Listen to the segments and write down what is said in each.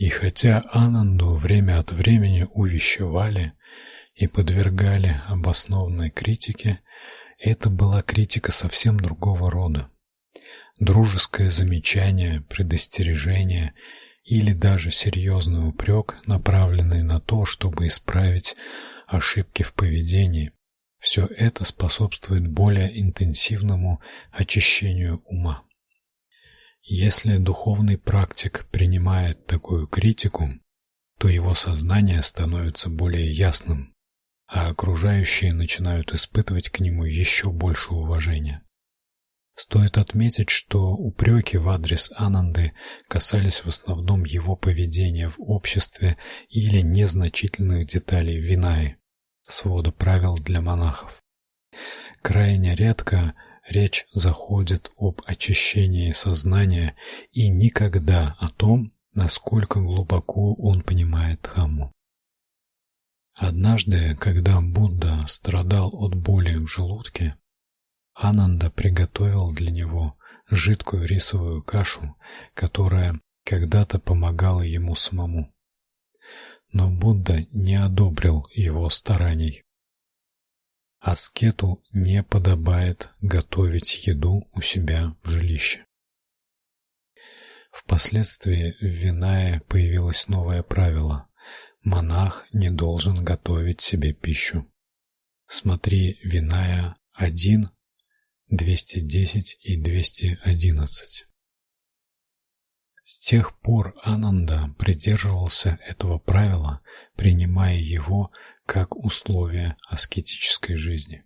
И хотя Ананду время от времени увещевали и подвергали обоснованной критике, это была критика совсем другого рода. Дружеское замечание, предостережение или даже серьезный упрек, направленный на то, чтобы исправить ошибки в поведении, все это способствует более интенсивному очищению ума. Если духовный практик принимает такую критику, то его сознание становится более ясным, а окружающие начинают испытывать к нему еще больше уважения. Стоит отметить, что упреки в адрес Ананды касались в основном его поведения в обществе или незначительных деталей Винаи, свода правил для монахов. Крайне редко речь заходит об очищении сознания и никогда о том, насколько глубоко он понимает Дхамму. Однажды, когда Будда страдал от боли в желудке, Ананда приготовил для него жидкую рисовую кашу, которая когда-то помогала ему самому. Но Будда не одобрил его стараний. Аскету не подобает готовить еду у себя в жилище. Впоследствии в Винае появилось новое правило: монах не должен готовить себе пищу. Смотри Виная 1 210 и 211. С тех пор Ананда придерживался этого правила, принимая его как условие аскетической жизни.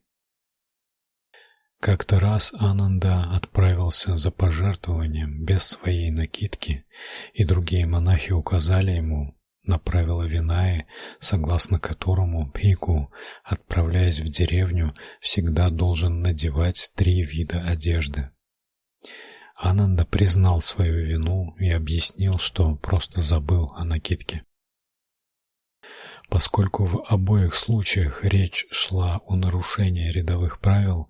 Как-то раз Ананда отправился за пожертвованием без своей накидки, и другие монахи указали ему на правило Винаи, согласно которому Пику, отправляясь в деревню, всегда должен надевать три вида одежды. Ананда признал свою вину и объяснил, что просто забыл о накидке. Поскольку в обоих случаях речь шла о нарушении рядовых правил,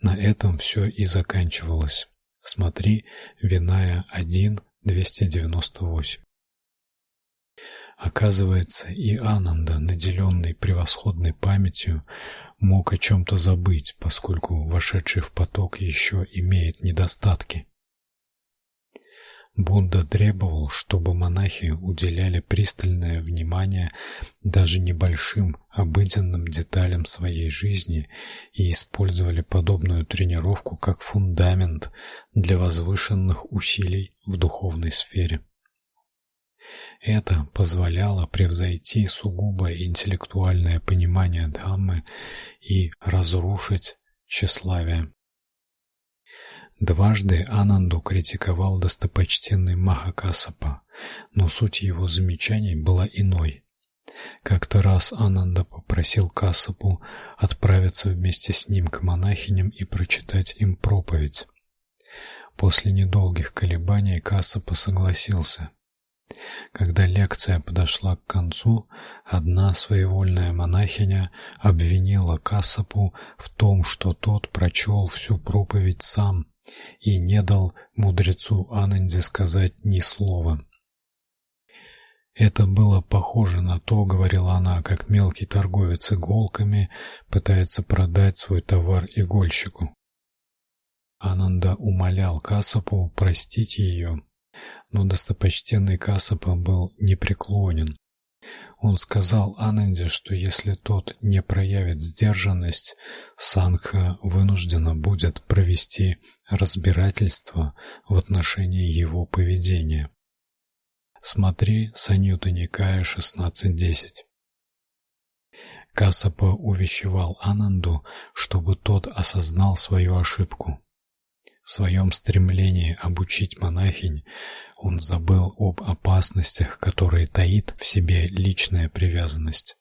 на этом все и заканчивалось. Смотри, Виная 1 298. Оказывается, и Ананда, наделенный превосходной памятью, мог о чем то забыть, поскольку вошедший в поток еще имеет недостатки. Будда требовал, чтобы монахи уделяли пристальное внимание даже небольшим обыденным деталям своей жизни и использовали подобную тренировку как фундамент для возвышенных усилий в духовной сфере. Это позволяло превзойти сугубо интеллектуальное понимание Дхаммы и разрушить тщеславие. Дважды Ананду критиковал достопочтенный Махакасапа, но суть его замечаний была иной. Как-то раз Ананда попросил Кассапу отправиться вместе с ним к монахиням и прочитать им проповедь. После недолгих колебаний Кассапа согласился. Когда лекция подошла к концу, одна своевольная монахиня обвинила Кассапу в том, что тот прочел всю проповедь сам и не дал мудрецу Ананде сказать ни слова. Это было похоже на то, говорила она, как мелкий торговец иголками пытается продать свой товар игольщику. Ананда умолял Касапу простить ее, но достопочтенный Касапа был непреклонен. Он сказал Ананде, что если тот не проявит сдержанность, Сангха вынуждена будет провести разбирательство в отношении его поведения. Смотри Саньютта Никая 16.10. Касапа увещевал Ананду, чтобы тот осознал свою ошибку. В своем стремлении обучить монахинь он забыл об опасностях, которые таит в себе личная привязанность.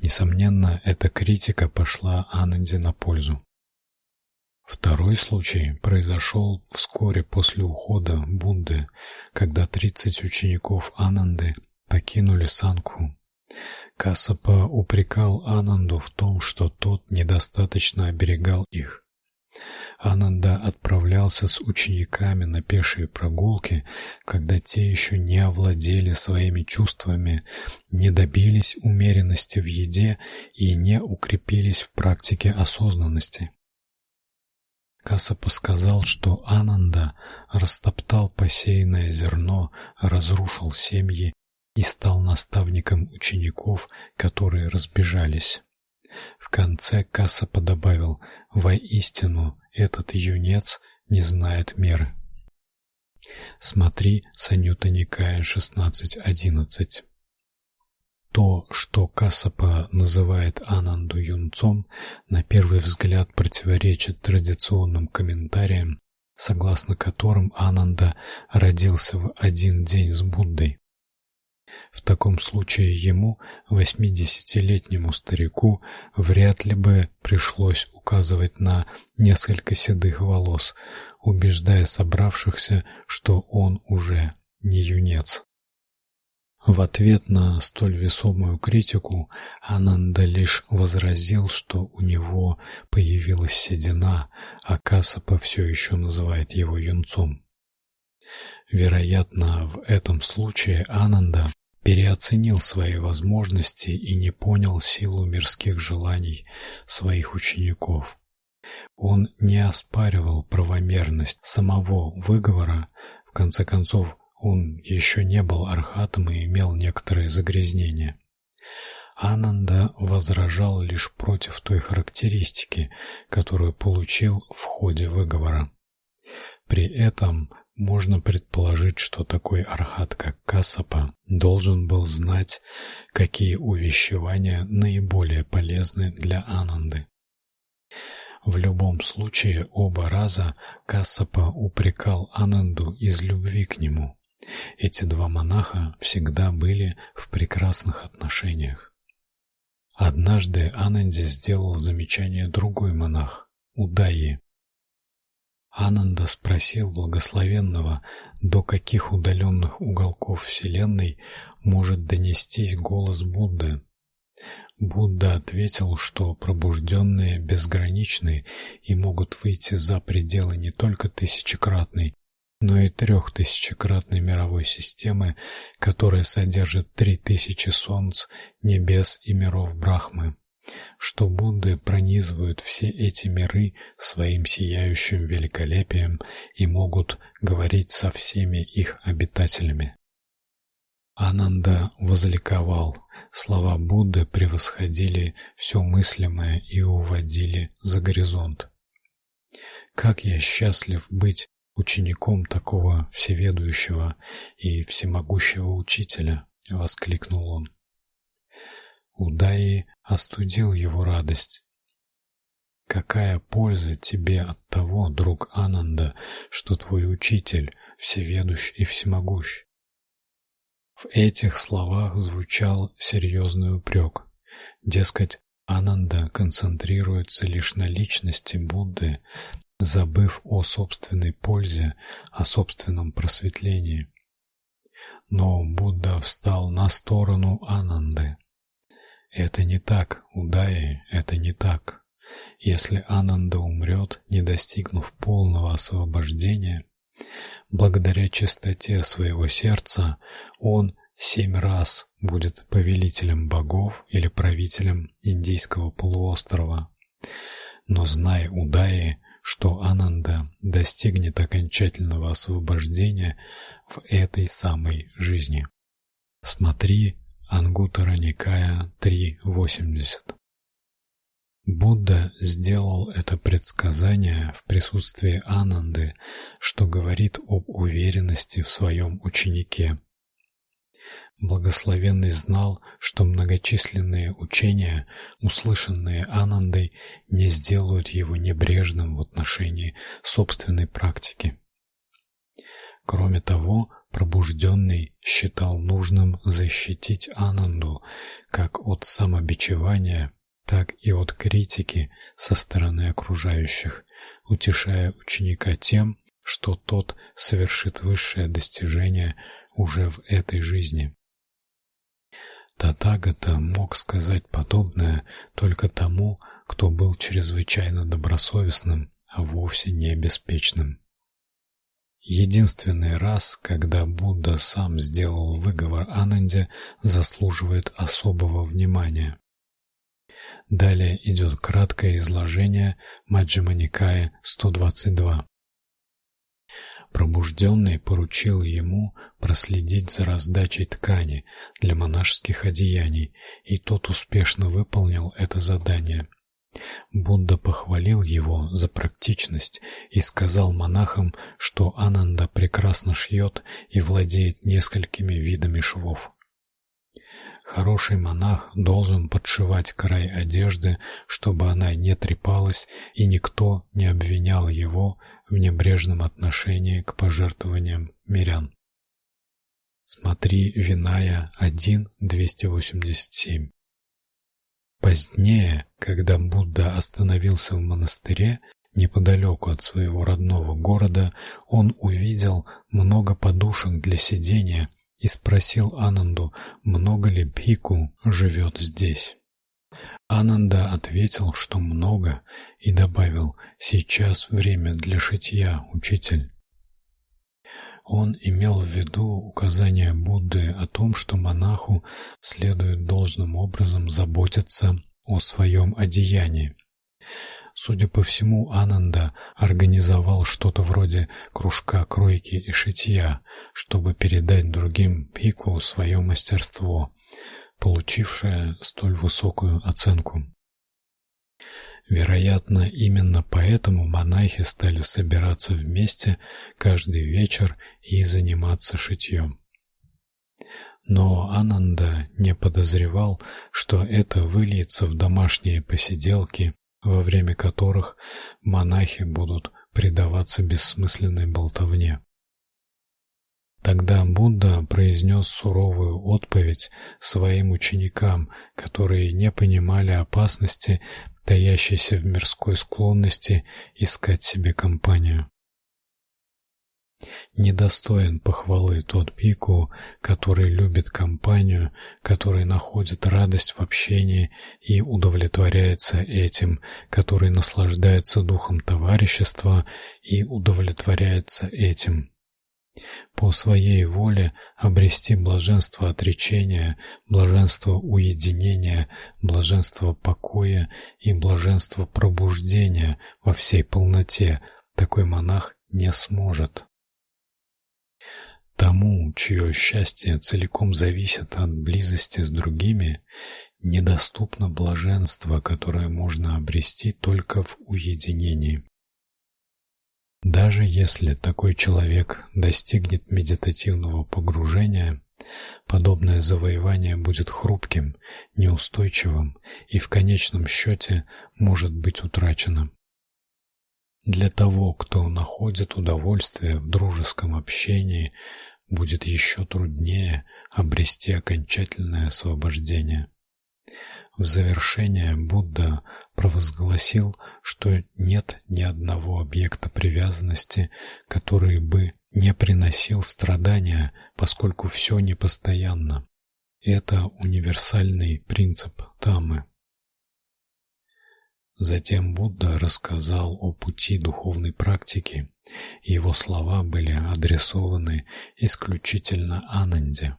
Несомненно, эта критика пошла Ананде на пользу. Второй случай произошел вскоре после ухода Будды, когда 30 учеников Ананды покинули Сангху. Кассапа упрекал Ананду в том, что тот недостаточно оберегал их. Ананда отправлялся с учениками на пешие прогулки, когда те еще не овладели своими чувствами, не добились умеренности в еде и не укрепились в практике осознанности. Касапа сказал, что Ананда растоптал посеянное зерно, разрушил семьи и стал наставником учеников, которые разбежались. В конце Касапа добавил: "Воистину, этот юнец не знает меры". Смотри Санюта Никая 16.11. То, что Касапа называет Ананду юнцом, на первый взгляд противоречит традиционным комментариям, согласно которым Ананда родился в один день с Буддой. В таком случае ему, восьмидесятилетнему старику, вряд ли бы пришлось указывать на несколько седых волос, убеждая собравшихся, что он уже не юнец. В ответ на столь весомую критику Ананда лишь возразил, что у него появилась седина, а Касапа все еще называет его юнцом. Вероятно, в этом случае Ананда переоценил свои возможности и не понял силу мирских желаний своих учеников. Он не оспаривал правомерность самого выговора, в конце концов он еще не был архатом и имел некоторые загрязнения. Ананда возражал лишь против той характеристики, которую получил в ходе выговора. При этом можно предположить, что такой архат, как Касапа, должен был знать, какие увещевания наиболее полезны для Ананды. В любом случае, оба раза Касапа упрекал Ананду из любви к нему. Эти два монаха всегда были в прекрасных отношениях. Однажды Ананде сделал замечание другой монах, Удаи. Ананда спросил благословенного, до каких удаленных уголков вселенной может донестись голос Будды. Будда ответил, что пробужденные безграничны и могут выйти за пределы не только тысячекратной, но и трехтысячекратной мировой системы, которая содержит три тысячи солнц, небес и миров Брахмы, что Будды пронизывают все эти миры своим сияющим великолепием и могут говорить со всеми их обитателями. Ананда возликовал. Слова Будды превосходили все мыслимое и уводили за горизонт. Как я счастлив быть учеником такого всеведущего и всемогущего учителя, воскликнул он. Удаи остудил его радость. Какая польза тебе от того, друг Ананда, что твой учитель всеведущ и всемогущ? В этих словах звучал серьезный упрек. Дескать, Ананда концентрируется лишь на личности Будды, забыв о собственной пользе, о собственном просветлении. Но Будда встал на сторону Ананды. Это не так, Удаи, это не так. Если Ананда умрет, не достигнув полного освобождения, благодаря чистоте своего сердца, он семь раз будет повелителем богов или правителем индийского полуострова. Но знай, Удаи, что Ананда достигнет окончательного освобождения в этой самой жизни. Смотри Ангуттара Никая 3.80. Будда сделал это предсказание в присутствии Ананды, что говорит об уверенности в своем ученике. Благословенный знал, что многочисленные учения, услышанные Анандой, не сделают его небрежным в отношении собственной практики. Кроме того, пробужденный считал нужным защитить Ананду как от самобичевания, так и от критики со стороны окружающих, утешая ученика тем, что тот совершит высшее достижение уже в этой жизни. Татагата мог сказать подобное только тому, кто был чрезвычайно добросовестным, а вовсе не беспечным. Единственный раз, когда Будда сам сделал выговор Ананде, заслуживает особого внимания. Далее идет краткое изложение Маджхима Никая 122. Пробужденный поручил ему проследить за раздачей ткани для монашеских одеяний, и тот успешно выполнил это задание. Будда похвалил его за практичность и сказал монахам, что Ананда прекрасно шьет и владеет несколькими видами швов. Хороший монах должен подшивать край одежды, чтобы она не трепалась и никто не обвинял его в небрежном отношении к пожертвованиям мирян. Смотри Виная 1.287. Позднее, когда Будда остановился в монастыре неподалеку от своего родного города, он увидел много подушек для сидения и спросил Ананду, много ли бхикку живет здесь. Ананда ответил, что много, и добавил: "Сейчас время для шитья, учитель". Он имел в виду указание Будды о том, что монаху следует должным образом заботиться о своем одеянии. Судя по всему, Ананда организовал что-то вроде кружка кройки и шитья, чтобы передать другим пику свое мастерство, получившее столь высокую оценку. Вероятно, именно поэтому монахи стали собираться вместе каждый вечер и заниматься шитьем. Но Ананда не подозревал, что это выльется в домашние посиделки во время которых монахи будут предаваться бессмысленной болтовне. Тогда Будда произнес суровую отповедь своим ученикам, которые не понимали опасности, таящейся в мирской склонности искать себе компанию. Недостоин похвалы тот пику, который любит компанию, который находит радость в общении и удовлетворяется этим, который наслаждается духом товарищества и удовлетворяется этим. По своей воле обрести блаженство отречения, блаженство уединения, блаженство покоя и блаженство пробуждения во всей полноте такой монах не сможет. Тому, чье счастье целиком зависит от близости с другими, недоступно блаженство, которое можно обрести только в уединении. Даже если такой человек достигнет медитативного погружения, подобное завоевание будет хрупким, неустойчивым и в конечном счете может быть утрачено. Для того, кто находит удовольствие в дружеском общении, будет еще труднее обрести окончательное освобождение. В завершение Будда провозгласил, что нет ни одного объекта привязанности, который бы не приносил страдания, поскольку все непостоянно. Это универсальный принцип Таммы. Затем Будда рассказал о пути духовной практики. Его слова были адресованы исключительно Ананде.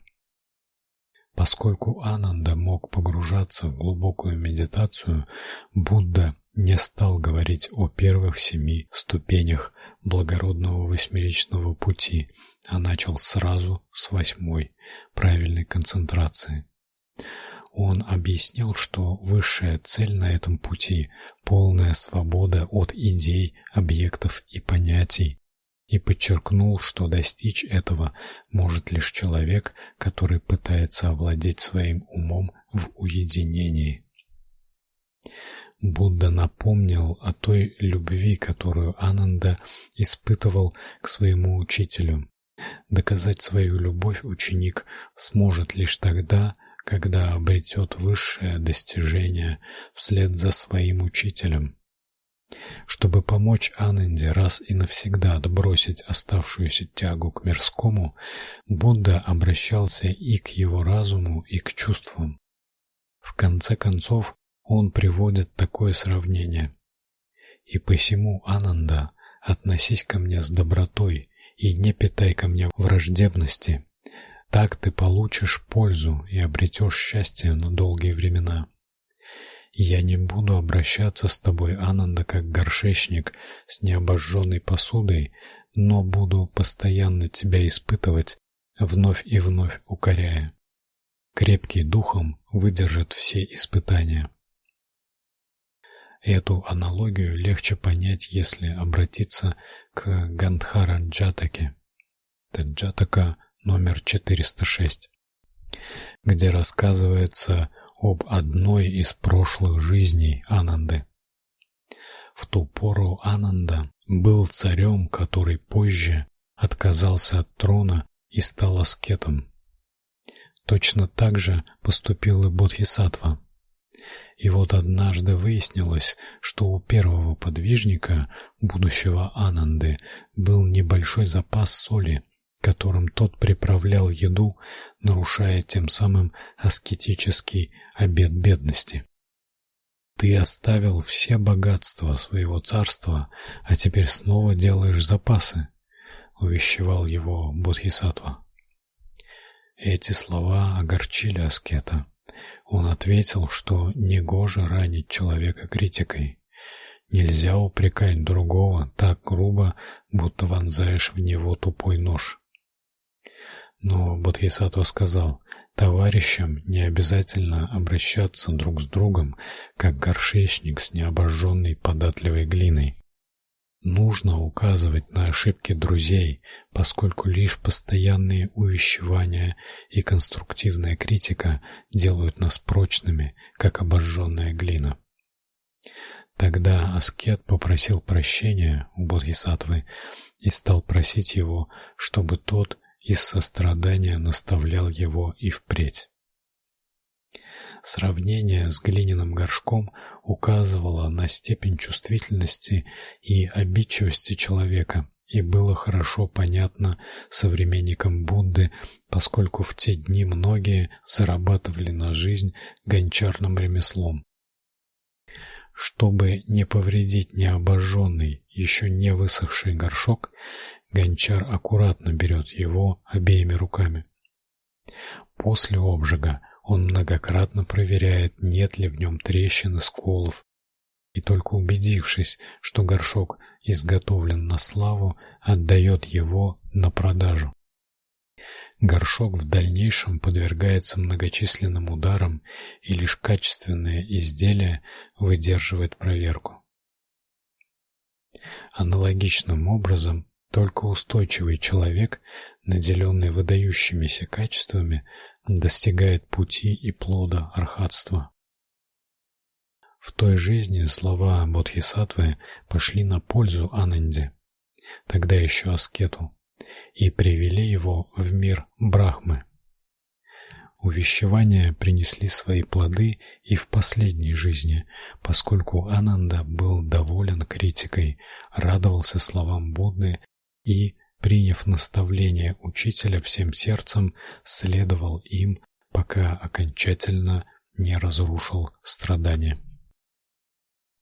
Поскольку Ананда мог погружаться в глубокую медитацию, Будда не стал говорить о первых семи ступенях благородного восьмеричного пути, а начал сразу с восьмой правильной концентрации. Он объяснил, что высшая цель на этом пути полная свобода от идей, объектов и понятий, и подчеркнул, что достичь этого может лишь человек, который пытается овладеть своим умом в уединении. Будда напомнил о той любви, которую Ананда испытывал к своему учителю. Доказать свою любовь ученик сможет лишь тогда, когда обретет высшее достижение вслед за своим учителем. Чтобы помочь Ананде раз и навсегда отбросить оставшуюся тягу к мирскому, Будда обращался и к его разуму, и к чувствам. В конце концов, он приводит такое сравнение: И посему, Ананда, относись ко мне с добротой и не питай ко мне враждебности. Так ты получишь пользу и обретешь счастье на долгие времена. Я не буду обращаться с тобой, Ананда, как горшечник с необожженной посудой, но буду постоянно тебя испытывать, вновь и вновь укоряя. Крепкий духом выдержит все испытания. Эту аналогию легче понять, если обратиться к Гандхара Джатаке. Это Джатака номер 406, где рассказывается об одной из прошлых жизней Ананды. В ту пору Ананда был царем, который позже отказался от трона и стал аскетом. Точно так же поступил и Бодхисаттва. И вот однажды выяснилось, что у первого подвижника, будущего Ананды, был небольшой запас соли, которым тот приправлял еду, нарушая тем самым аскетический обет бедности. Ты оставил все богатства своего царства, а теперь снова делаешь запасы, увещевал его Бодхисаттва. Эти слова огорчили аскета. Он ответил, что негоже ранить человека критикой. Нельзя упрекать другого так грубо, будто вонзаешь в него тупой нож. Но Бодхисаттва сказал: "Товарищам не обязательно обращаться друг с другом, как горшечник с необожженной податливой глиной. Нужно указывать на ошибки друзей, поскольку лишь постоянные увещевания и конструктивная критика делают нас прочными, как обожженная глина". Тогда аскет попросил прощения у Бодхисаттвы и стал просить его, чтобы тот из сострадания наставлял его и впредь. Сравнение с глиняным горшком указывало на степень чувствительности и обидчивости человека и было хорошо понятно современникам Будды, поскольку в те дни многие зарабатывали на жизнь гончарным ремеслом. Чтобы не повредить необожженный, еще не высохший горшок, Гончар аккуратно берет его обеими руками. После обжига он многократно проверяет, нет ли в нем трещин и сколов, и только убедившись, что горшок изготовлен на славу, отдает его на продажу. Горшок в дальнейшем подвергается многочисленным ударам, и лишь качественное изделие выдерживает проверку. Аналогичным образом только устойчивый человек, наделенный выдающимися качествами, достигает пути и плода архатства. В той жизни слова Бодхисаттвы пошли на пользу Ананде, тогда еще аскету, и привели его в мир Брахмы. Увещевания принесли свои плоды и в последней жизни, поскольку Ананда был доволен критикой, радовался словам Будды и, приняв наставление учителя всем сердцем, следовал им, пока окончательно не разрушил страдания.